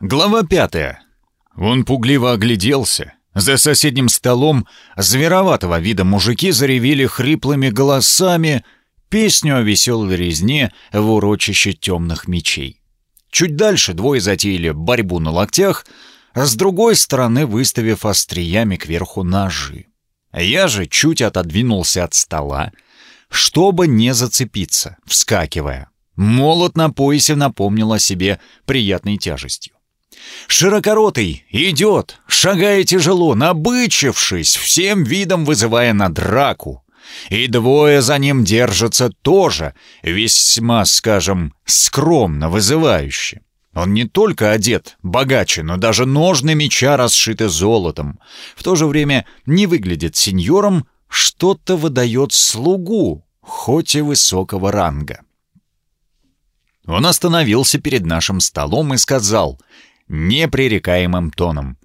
Глава пятая. Он пугливо огляделся. За соседним столом звероватого вида мужики заревели хриплыми голосами песню о веселой резне в урочище темных мечей. Чуть дальше двое затеяли борьбу на локтях, а с другой стороны выставив остриями кверху ножи. Я же чуть отодвинулся от стола, чтобы не зацепиться, вскакивая. Молот на поясе напомнил о себе приятной тяжестью. Широкоротый идет, шагая тяжело, набычившись, всем видом вызывая на драку. И двое за ним держатся тоже, весьма, скажем, скромно вызывающе. Он не только одет богаче, но даже ножны меча расшиты золотом. В то же время не выглядит сеньором, что-то выдает слугу, хоть и высокого ранга. Он остановился перед нашим столом и сказал непререкаемым тоном.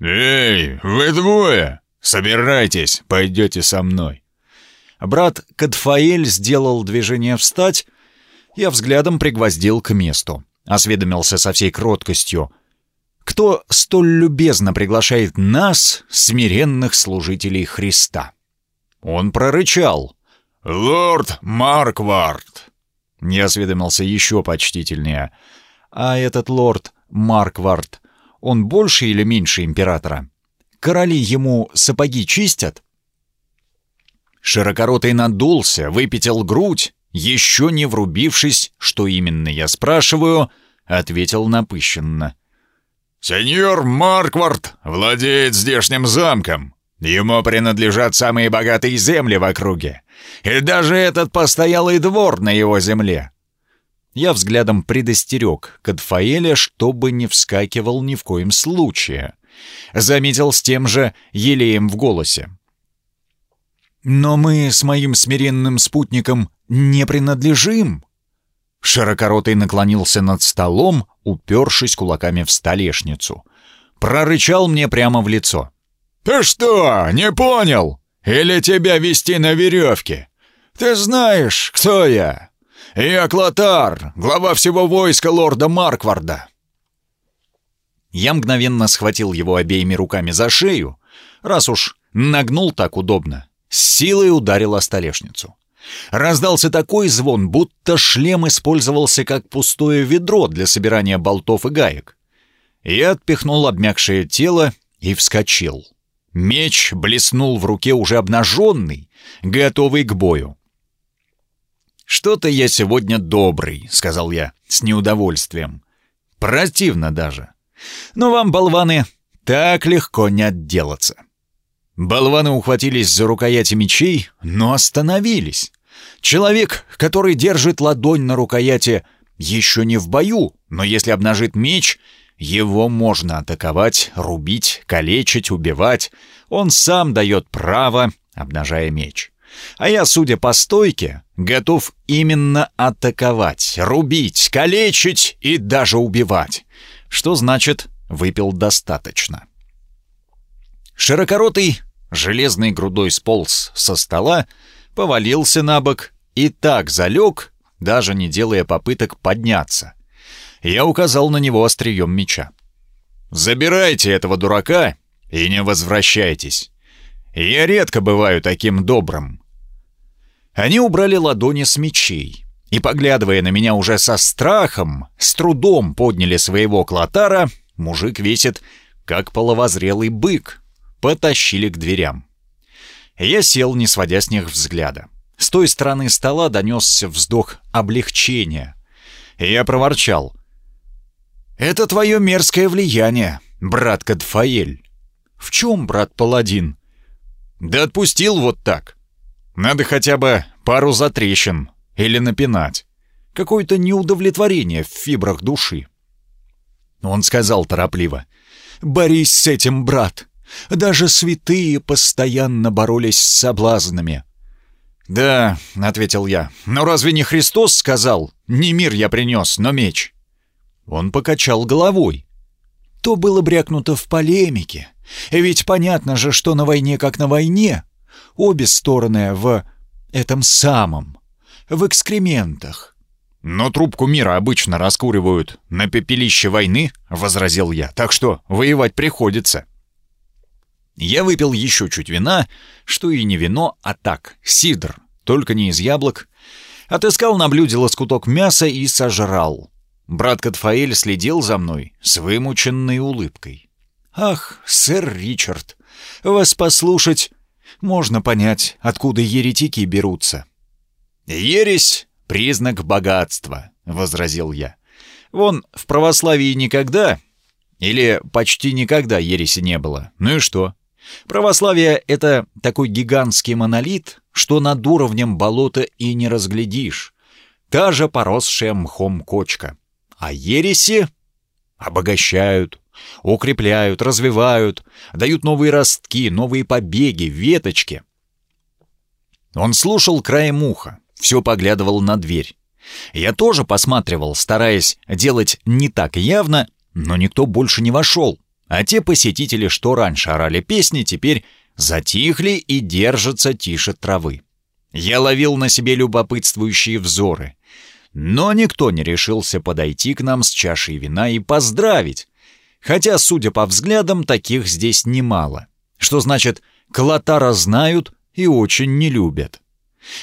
«Эй, вы двое! Собирайтесь, пойдете со мной!» Брат Кадфаэль сделал движение встать, я взглядом пригвоздил к месту, осведомился со всей кроткостью. «Кто столь любезно приглашает нас, смиренных служителей Христа?» Он прорычал. «Лорд Марквард!» Не осведомился еще почтительнее. «А этот лорд Марквард, он больше или меньше императора? Короли ему сапоги чистят?» Широкоротый надулся, выпятил грудь, еще не врубившись, что именно я спрашиваю, ответил напыщенно. «Сеньор Марквард владеет здешним замком. Ему принадлежат самые богатые земли в округе. И даже этот постоялый двор на его земле. Я взглядом предостерег Кадфаэля, чтобы не вскакивал ни в коем случае. Заметил с тем же елеем в голосе. «Но мы с моим смиренным спутником не принадлежим!» Широкоротый наклонился над столом, упершись кулаками в столешницу. Прорычал мне прямо в лицо. «Ты что, не понял? Или тебя вести на веревке? Ты знаешь, кто я? «Я Клотар, глава всего войска лорда Маркварда!» Я мгновенно схватил его обеими руками за шею, раз уж нагнул так удобно, с силой ударил о столешницу. Раздался такой звон, будто шлем использовался как пустое ведро для собирания болтов и гаек. Я отпихнул обмякшее тело и вскочил. Меч блеснул в руке уже обнаженный, готовый к бою. «Что-то я сегодня добрый», — сказал я с неудовольствием. «Противно даже. Но вам, болваны, так легко не отделаться». Болваны ухватились за рукояти мечей, но остановились. Человек, который держит ладонь на рукояти, еще не в бою, но если обнажит меч, его можно атаковать, рубить, калечить, убивать. Он сам дает право, обнажая меч. А я, судя по стойке, готов именно атаковать, рубить, калечить и даже убивать. Что значит «выпил достаточно». Широкоротый железной грудой сполз со стола, повалился на бок и так залег, даже не делая попыток подняться. Я указал на него острием меча. «Забирайте этого дурака и не возвращайтесь. Я редко бываю таким добрым. Они убрали ладони с мечей и, поглядывая на меня уже со страхом, с трудом подняли своего клотара, мужик весит, как половозрелый бык, потащили к дверям. Я сел, не сводя с них взгляда. С той стороны стола донесся вздох облегчения. Я проворчал. «Это твое мерзкое влияние, брат Кадфаэль». «В чем, брат Паладин?» «Да отпустил вот так. Надо хотя бы пару затрещин или напинать. Какое-то неудовлетворение в фибрах души. Он сказал торопливо. «Борись с этим, брат. Даже святые постоянно боролись с соблазнами». «Да», — ответил я, — «но разве не Христос сказал? Не мир я принес, но меч». Он покачал головой. То было брякнуто в полемике. Ведь понятно же, что на войне как на войне обе стороны в этом самом, в экскрементах. «Но трубку мира обычно раскуривают на пепелище войны», — возразил я, «так что воевать приходится». Я выпил еще чуть вина, что и не вино, а так, сидр, только не из яблок. Отыскал на блюде лоскуток мяса и сожрал. Брат Катфаэль следил за мной с вымученной улыбкой. «Ах, сэр Ричард, вас послушать, можно понять, откуда еретики берутся». «Ересь — признак богатства», — возразил я. «Вон, в православии никогда или почти никогда ереси не было. Ну и что? Православие — это такой гигантский монолит, что над уровнем болота и не разглядишь. Та же поросшая мхом кочка. А ереси обогащают, укрепляют, развивают, дают новые ростки, новые побеги, веточки. Он слушал краем уха, все поглядывал на дверь. Я тоже посматривал, стараясь делать не так явно, но никто больше не вошел. А те посетители, что раньше орали песни, теперь затихли и держатся тише травы. Я ловил на себе любопытствующие взоры. Но никто не решился подойти к нам с чашей вина и поздравить. Хотя, судя по взглядам, таких здесь немало. Что значит, Клотара знают и очень не любят.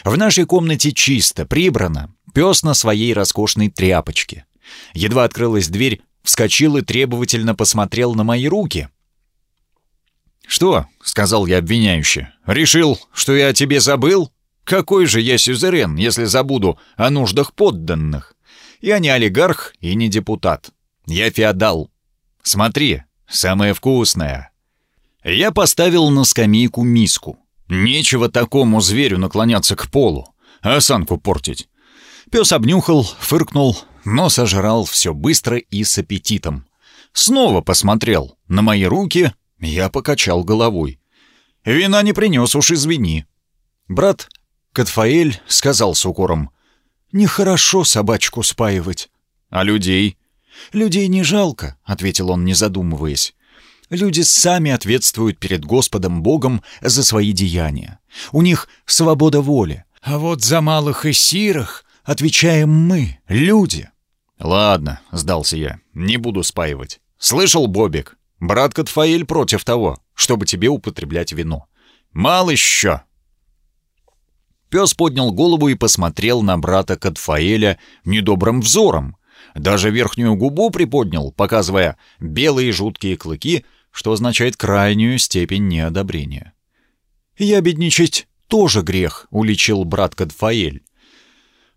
В нашей комнате чисто, прибрано, пес на своей роскошной тряпочке. Едва открылась дверь, вскочил и требовательно посмотрел на мои руки. «Что?» — сказал я обвиняюще. «Решил, что я о тебе забыл? Какой же я сюзерен, если забуду о нуждах подданных? Я не олигарх и не депутат. Я феодал. Смотри, самое вкусное». Я поставил на скамейку миску. Нечего такому зверю наклоняться к полу, осанку портить. Пес обнюхал, фыркнул, но сожрал все быстро и с аппетитом. Снова посмотрел на мои руки, я покачал головой. «Вина не принес, уж извини». Брат Катфаэль сказал с укором. «Нехорошо собачку спаивать». «А людей?» «Людей не жалко», — ответил он, не задумываясь. «Люди сами ответствуют перед Господом Богом за свои деяния. У них свобода воли. А вот за малых и сирых отвечаем мы, люди». «Ладно», — сдался я, — «не буду спаивать. Слышал, Бобик? Брат Катфаэль против того, чтобы тебе употреблять вино. Мало еще!» Пес поднял голову и посмотрел на брата Катфаэля недобрым взором. Даже верхнюю губу приподнял, показывая белые жуткие клыки, что означает крайнюю степень неодобрения. «Я бедничать тоже грех», — уличил брат Катфаэль.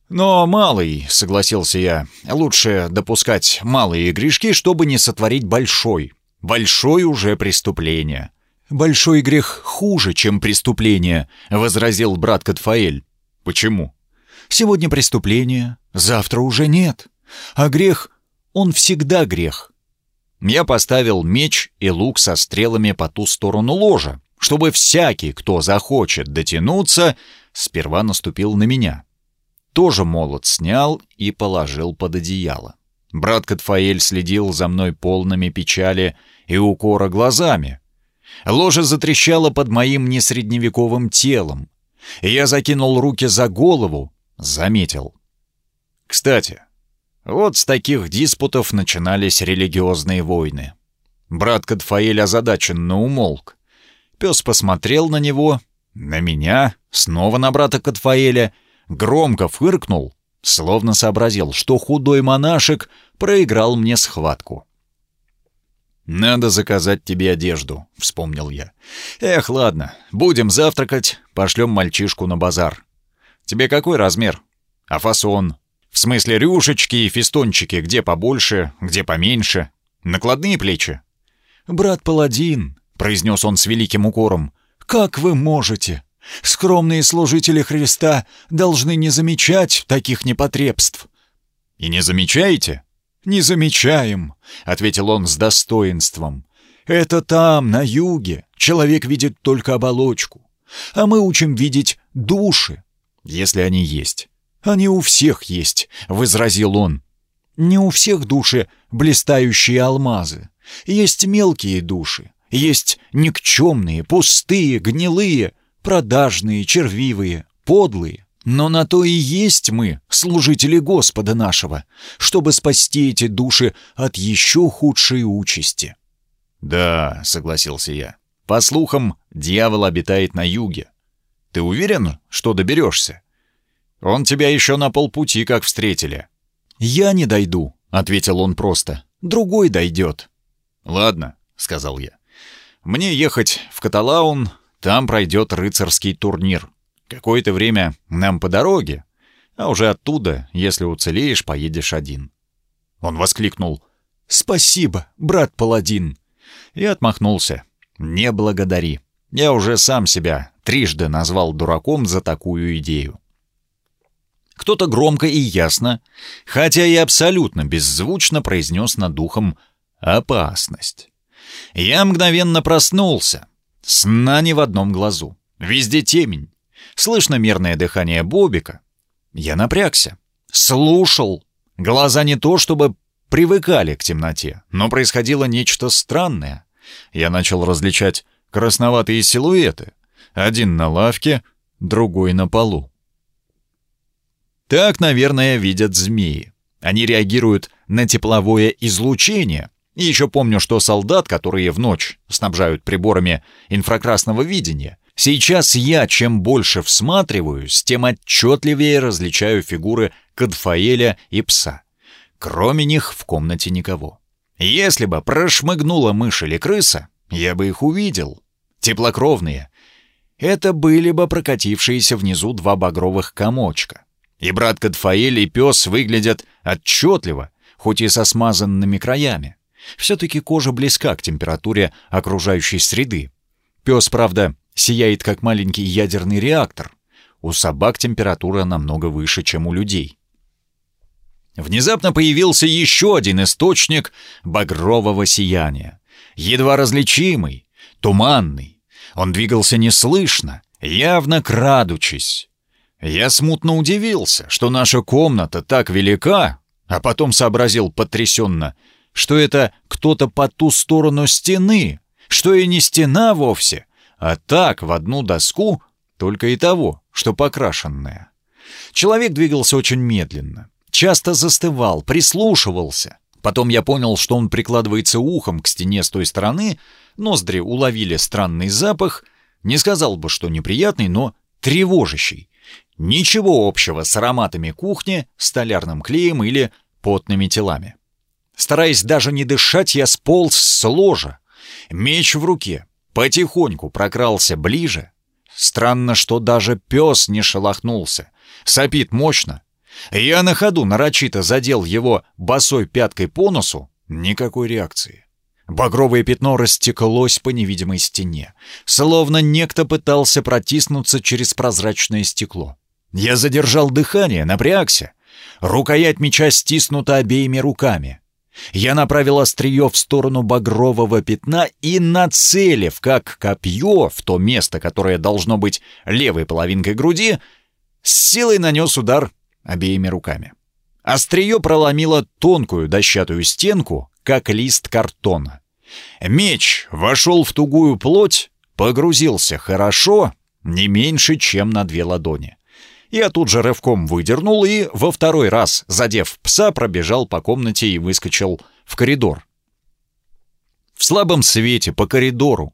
«Но малый», — согласился я, — «лучше допускать малые грешки, чтобы не сотворить большой. Большой уже преступление». «Большой грех хуже, чем преступление», — возразил брат Катфаэль. «Почему?» «Сегодня преступление, завтра уже нет. А грех, он всегда грех». Я поставил меч и лук со стрелами по ту сторону ложа, чтобы всякий, кто захочет дотянуться, сперва наступил на меня тоже молот снял и положил под одеяло. Брат Катфаэль следил за мной полными печали и укора глазами. Ложа затрещала под моим несредневековым телом. Я закинул руки за голову, заметил. Кстати, вот с таких диспутов начинались религиозные войны. Брат Катфаэль озадаченно умолк. Пес посмотрел на него, на меня, снова на брата Катфаэля — громко фыркнул, словно сообразил, что худой монашек проиграл мне схватку. «Надо заказать тебе одежду», — вспомнил я. «Эх, ладно, будем завтракать, пошлем мальчишку на базар. Тебе какой размер? А фасон? В смысле рюшечки и фестончики, где побольше, где поменьше? Накладные плечи?» «Брат Паладин», — произнес он с великим укором, — «как вы можете?» Скромные служители Христа должны не замечать таких непотребств». «И не замечаете?» «Не замечаем», — ответил он с достоинством. «Это там, на юге, человек видит только оболочку, а мы учим видеть души, если они есть. Они у всех есть», — возразил он. «Не у всех души блистающие алмазы. Есть мелкие души, есть никчемные, пустые, гнилые, продажные, червивые, подлые, Но на то и есть мы, служители Господа нашего, чтобы спасти эти души от еще худшей участи». «Да», — согласился я. «По слухам, дьявол обитает на юге. Ты уверен, что доберешься? Он тебя еще на полпути как встретили». «Я не дойду», — ответил он просто. «Другой дойдет». «Ладно», — сказал я. «Мне ехать в Каталаун, там пройдет рыцарский турнир. Какое-то время нам по дороге, а уже оттуда, если уцелеешь, поедешь один». Он воскликнул «Спасибо, брат Паладин!» и отмахнулся. «Не благодари. Я уже сам себя трижды назвал дураком за такую идею». Кто-то громко и ясно, хотя и абсолютно беззвучно произнес над духом «опасность». Я мгновенно проснулся. Сна не в одном глазу. Везде темень. Слышно мерное дыхание Бобика. Я напрягся. Слушал. Глаза не то чтобы привыкали к темноте, но происходило нечто странное. Я начал различать красноватые силуэты. Один на лавке, другой на полу. Так, наверное, видят змеи. Они реагируют на тепловое излучение. И еще помню, что солдат, которые в ночь снабжают приборами инфракрасного видения, сейчас я чем больше всматриваюсь, тем отчетливее различаю фигуры Кадфаэля и пса. Кроме них в комнате никого. Если бы прошмыгнула мышь или крыса, я бы их увидел. Теплокровные. Это были бы прокатившиеся внизу два багровых комочка. И брат Кадфаэль и пес выглядят отчетливо, хоть и со смазанными краями. Все-таки кожа близка к температуре окружающей среды. Пес, правда, сияет как маленький ядерный реактор. У собак температура намного выше, чем у людей. Внезапно появился еще один источник багрового сияния. Едва различимый, туманный. Он двигался неслышно, явно крадучись. Я смутно удивился, что наша комната так велика, а потом сообразил потрясенно, что это кто-то по ту сторону стены, что и не стена вовсе, а так в одну доску, только и того, что покрашенная. Человек двигался очень медленно. Часто застывал, прислушивался. Потом я понял, что он прикладывается ухом к стене с той стороны, ноздри уловили странный запах, не сказал бы, что неприятный, но тревожащий. Ничего общего с ароматами кухни, столярным клеем или потными телами. Стараясь даже не дышать, я сполз с ложа. Меч в руке. Потихоньку прокрался ближе. Странно, что даже пес не шелохнулся. Сопит мощно, я на ходу нарочито задел его босой пяткой по носу. Никакой реакции. Багровое пятно растеклось по невидимой стене, словно некто пытался протиснуться через прозрачное стекло. Я задержал дыхание, напрягся. Рукоять меча стиснута обеими руками. Я направил острие в сторону багрового пятна и, нацелив как копье в то место, которое должно быть левой половинкой груди, с силой нанес удар обеими руками. Острие проломило тонкую дощатую стенку, как лист картона. Меч вошел в тугую плоть, погрузился хорошо, не меньше, чем на две ладони. Я тут же рывком выдернул и, во второй раз, задев пса, пробежал по комнате и выскочил в коридор. В слабом свете по коридору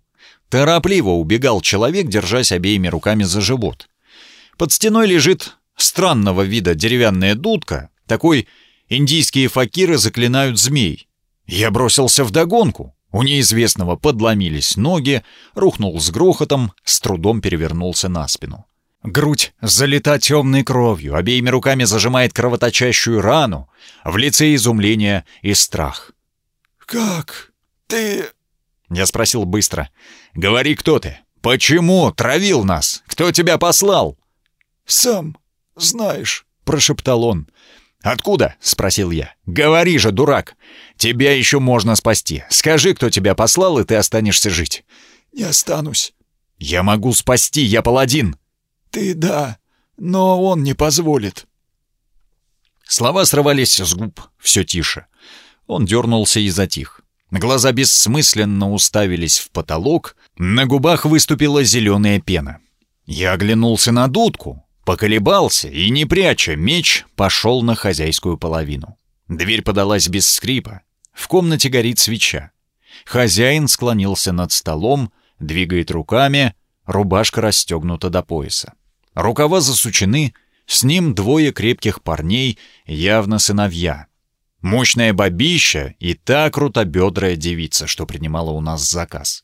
торопливо убегал человек, держась обеими руками за живот. Под стеной лежит странного вида деревянная дудка, такой индийские факиры заклинают змей. Я бросился в догонку. У неизвестного подломились ноги, рухнул с грохотом, с трудом перевернулся на спину. Грудь залита темной кровью, обеими руками зажимает кровоточащую рану, в лице изумление и страх. «Как? Ты...» Я спросил быстро. «Говори, кто ты? Почему травил нас? Кто тебя послал?» «Сам знаешь», — прошептал он. «Откуда?» — спросил я. «Говори же, дурак! Тебя еще можно спасти. Скажи, кто тебя послал, и ты останешься жить». «Не останусь». «Я могу спасти, я паладин». «Ты да, но он не позволит». Слова срывались с губ все тише. Он дернулся и затих. Глаза бессмысленно уставились в потолок, на губах выступила зеленая пена. Я оглянулся на дудку. Поколебался и, не пряча меч, пошел на хозяйскую половину. Дверь подалась без скрипа. В комнате горит свеча. Хозяин склонился над столом, двигает руками, рубашка расстегнута до пояса. Рукава засучены, с ним двое крепких парней, явно сыновья. Мощная бабища и та крутобедрая девица, что принимала у нас заказ.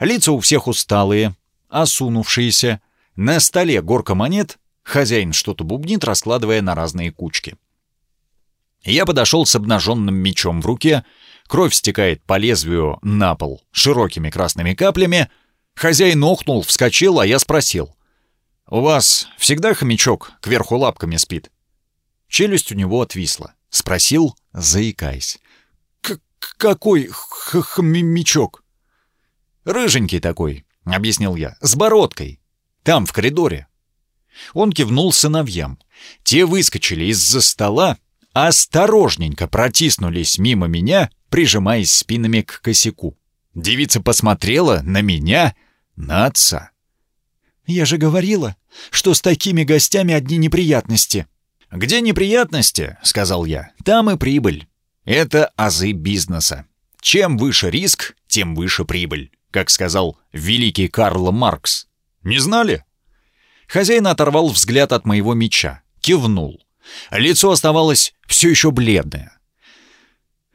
Лица у всех усталые, осунувшиеся. На столе горка монет, хозяин что-то бубнит, раскладывая на разные кучки. Я подошел с обнаженным мечом в руке, кровь стекает по лезвию на пол широкими красными каплями. Хозяин охнул, вскочил, а я спросил. «У вас всегда хомячок кверху лапками спит?» Челюсть у него отвисла. Спросил, заикаясь. «Какой хомячок?» «Рыженький такой», — объяснил я, — «с бородкой. Там, в коридоре». Он кивнул сыновьям. Те выскочили из-за стола, осторожненько протиснулись мимо меня, прижимаясь спинами к косяку. Девица посмотрела на меня, на отца. «Я же говорила, что с такими гостями одни неприятности». «Где неприятности, — сказал я, — там и прибыль. Это азы бизнеса. Чем выше риск, тем выше прибыль, как сказал великий Карл Маркс. Не знали?» Хозяин оторвал взгляд от моего меча, кивнул. Лицо оставалось все еще бледное.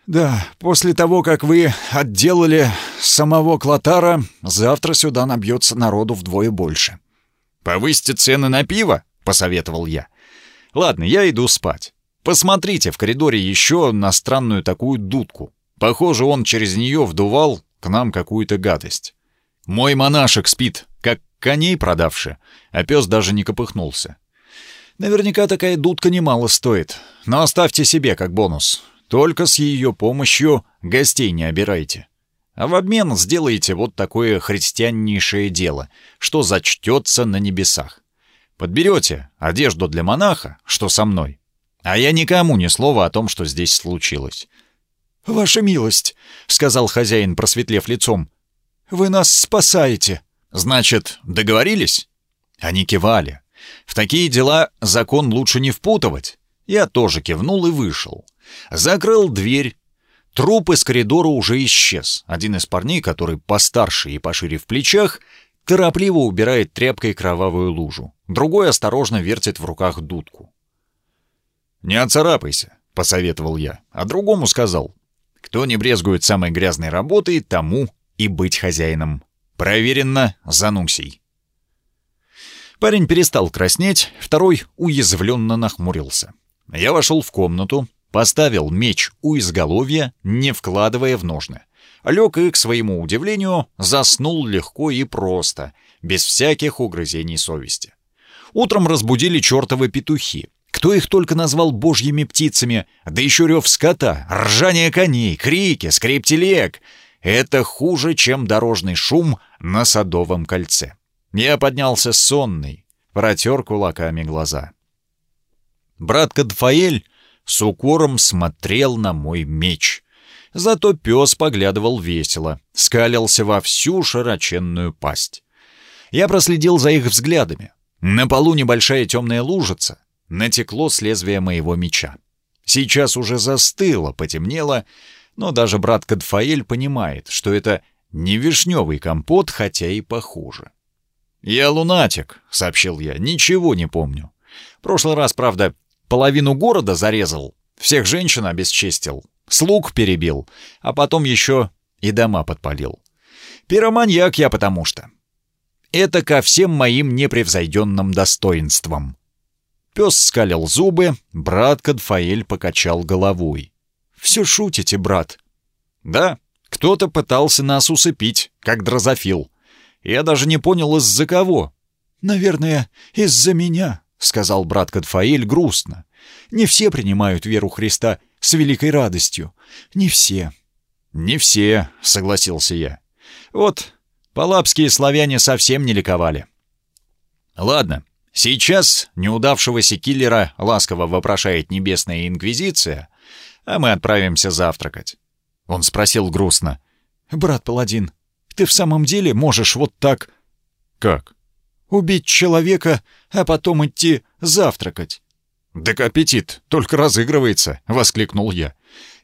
«Да, после того, как вы отделали самого Клотара, завтра сюда набьется народу вдвое больше». «Повысьте цены на пиво?» — посоветовал я. «Ладно, я иду спать. Посмотрите в коридоре еще на странную такую дудку. Похоже, он через нее вдувал к нам какую-то гадость. Мой монашек спит, как коней продавший, а пес даже не копыхнулся. Наверняка такая дудка немало стоит, но оставьте себе как бонус. Только с ее помощью гостей не обирайте. А в обмен сделайте вот такое христианнейшее дело, что зачтется на небесах. Подберете одежду для монаха, что со мной. А я никому ни слова о том, что здесь случилось. «Ваша милость», — сказал хозяин, просветлев лицом, — «вы нас спасаете». «Значит, договорились?» Они кивали. В такие дела закон лучше не впутывать. Я тоже кивнул и вышел. Закрыл дверь. Труп из коридора уже исчез. Один из парней, который постарше и пошире в плечах, торопливо убирает тряпкой кровавую лужу. Другой осторожно вертит в руках дудку. «Не оцарапайся», — посоветовал я, а другому сказал. «Кто не брезгует самой грязной работой, тому и быть хозяином. Проверено Занусий». Парень перестал краснеть, второй уязвленно нахмурился. Я вошел в комнату, поставил меч у изголовья, не вкладывая в ножны. Лег и, к своему удивлению, заснул легко и просто, без всяких угрызений совести. Утром разбудили чертовы петухи. Кто их только назвал божьими птицами, да еще рев скота, ржание коней, крики, скрип телег. Это хуже, чем дорожный шум на Садовом кольце. Я поднялся сонный, протер кулаками глаза. Брат Кадфаэль с укором смотрел на мой меч. Зато пес поглядывал весело, скалился во всю широченную пасть. Я проследил за их взглядами. На полу небольшая темная лужица. Натекло с лезвия моего меча. Сейчас уже застыло, потемнело, но даже брат Кадфаэль понимает, что это не вишневый компот, хотя и похуже. «Я лунатик», — сообщил я, — «ничего не помню. Прошлый раз, правда, половину города зарезал, всех женщин обесчестил, слуг перебил, а потом еще и дома подпалил. Пироманьяк я потому что. Это ко всем моим непревзойденным достоинствам». Пес скалил зубы, брат Кадфаэль покачал головой. «Все шутите, брат?» «Да, кто-то пытался нас усыпить, как дрозофил». Я даже не понял, из-за кого. «Наверное, из-за меня», — сказал брат Кадфаэль грустно. «Не все принимают веру Христа с великой радостью. Не все». «Не все», — согласился я. «Вот, палапские славяне совсем не ликовали». «Ладно, сейчас неудавшегося киллера ласково вопрошает Небесная Инквизиция, а мы отправимся завтракать». Он спросил грустно. «Брат Паладин, ты в самом деле можешь вот так...» «Как?» Убить человека, а потом идти завтракать». «Так аппетит только разыгрывается», — воскликнул я.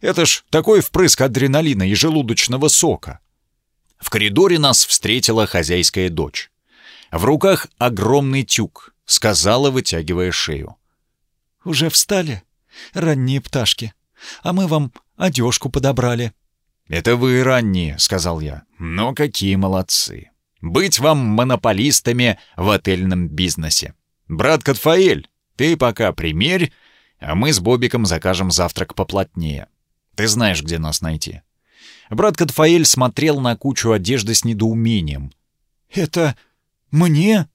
«Это ж такой впрыск адреналина и желудочного сока». В коридоре нас встретила хозяйская дочь. В руках огромный тюк, сказала, вытягивая шею. «Уже встали? Ранние пташки. А мы вам одежку подобрали». «Это вы ранние», — сказал я. «Но какие молодцы. Быть вам монополистами в отельном бизнесе. Брат Катфаэль, ты пока примерь, а мы с Бобиком закажем завтрак поплотнее. Ты знаешь, где нас найти». Брат Катфаэль смотрел на кучу одежды с недоумением. «Это мне?»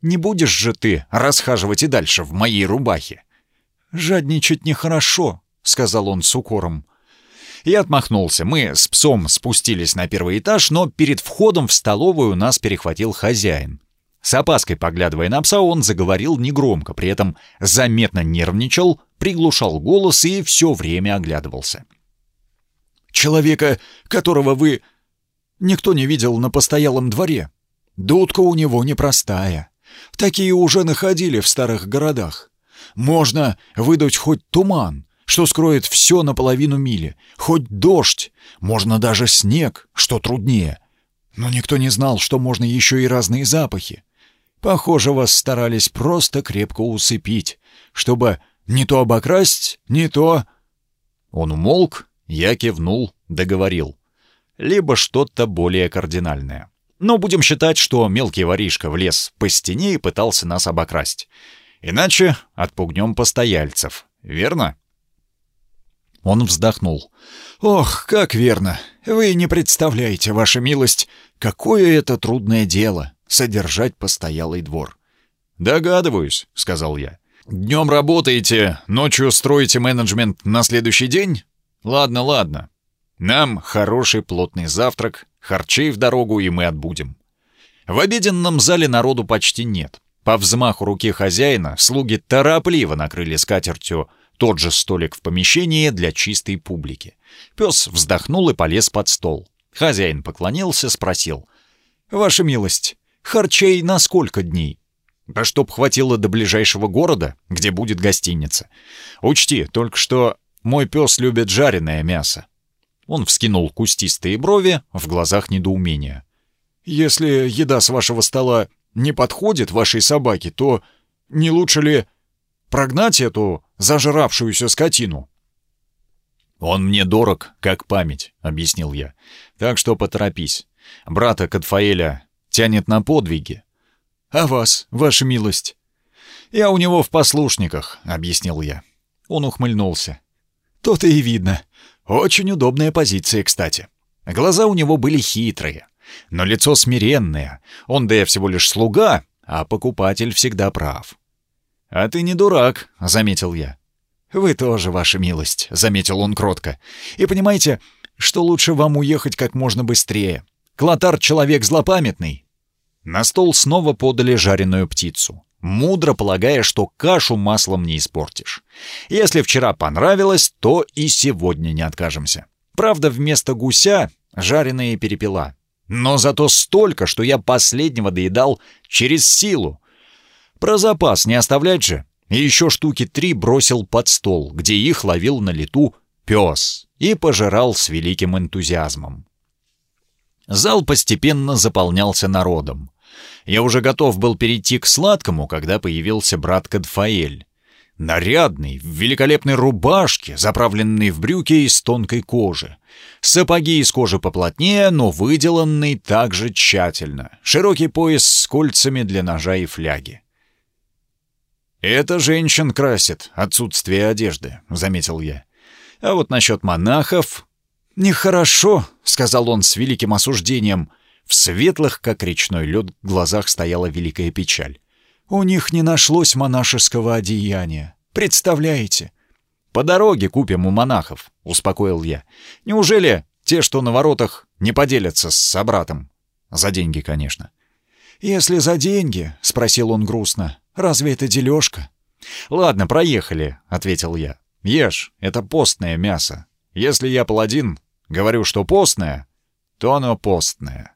«Не будешь же ты расхаживать и дальше в моей рубахе?» «Жадничать нехорошо», — сказал он с укором. Я отмахнулся. Мы с псом спустились на первый этаж, но перед входом в столовую нас перехватил хозяин. С опаской поглядывая на пса, он заговорил негромко, при этом заметно нервничал, приглушал голос и все время оглядывался. «Человека, которого вы... никто не видел на постоялом дворе. Дудка у него непростая. Такие уже находили в старых городах. Можно выдать хоть туман, что скроет все на половину мили, хоть дождь, можно даже снег, что труднее. Но никто не знал, что можно еще и разные запахи. Похоже, вас старались просто крепко усыпить, чтобы не то обокрасть, не то...» Он умолк, я кивнул, договорил. Либо что-то более кардинальное. Но будем считать, что мелкий воришка влез по стене и пытался нас обокрасть. Иначе отпугнем постояльцев, верно? Он вздохнул. «Ох, как верно! Вы не представляете, ваша милость, какое это трудное дело — содержать постоялый двор». «Догадываюсь», — сказал я. «Днем работаете, ночью строите менеджмент на следующий день? Ладно, ладно. Нам хороший плотный завтрак, харчей в дорогу, и мы отбудем». В обеденном зале народу почти нет. По взмаху руки хозяина слуги торопливо накрыли скатертью тот же столик в помещении для чистой публики. Пес вздохнул и полез под стол. Хозяин поклонился, спросил. «Ваша милость, харчей на сколько дней?» «Да чтоб хватило до ближайшего города, где будет гостиница. Учти, только что мой пес любит жареное мясо». Он вскинул кустистые брови, в глазах недоумения. «Если еда с вашего стола не подходит вашей собаке, то не лучше ли прогнать эту зажравшуюся скотину. «Он мне дорог, как память», — объяснил я. «Так что поторопись. Брата Катфаэля тянет на подвиги». «А вас, ваша милость?» «Я у него в послушниках», — объяснил я. Он ухмыльнулся. «То-то и видно. Очень удобная позиция, кстати. Глаза у него были хитрые, но лицо смиренное. Он да я всего лишь слуга, а покупатель всегда прав. «А ты не дурак», — заметил я. «Вы тоже, ваша милость», — заметил он кротко. «И понимаете, что лучше вам уехать как можно быстрее. Клотар — человек злопамятный». На стол снова подали жареную птицу, мудро полагая, что кашу маслом не испортишь. Если вчера понравилось, то и сегодня не откажемся. Правда, вместо гуся — жареные перепела. Но зато столько, что я последнего доедал через силу, про запас не оставлять же. И еще штуки три бросил под стол, где их ловил на лету пес и пожирал с великим энтузиазмом. Зал постепенно заполнялся народом. Я уже готов был перейти к сладкому, когда появился брат Кадфаэль. Нарядный, в великолепной рубашке, заправленный в брюки из тонкой кожи. Сапоги из кожи поплотнее, но выделанный также тщательно. Широкий пояс с кольцами для ножа и фляги. «Это женщин красит, отсутствие одежды», — заметил я. «А вот насчет монахов...» «Нехорошо», — сказал он с великим осуждением. В светлых, как речной лед, глазах стояла великая печаль. «У них не нашлось монашеского одеяния. Представляете?» «По дороге купим у монахов», — успокоил я. «Неужели те, что на воротах, не поделятся с собратом?» «За деньги, конечно». «Если за деньги», — спросил он грустно, Разве это дележка?» «Ладно, проехали», — ответил я. «Ешь, это постное мясо. Если я паладин, говорю, что постное, то оно постное».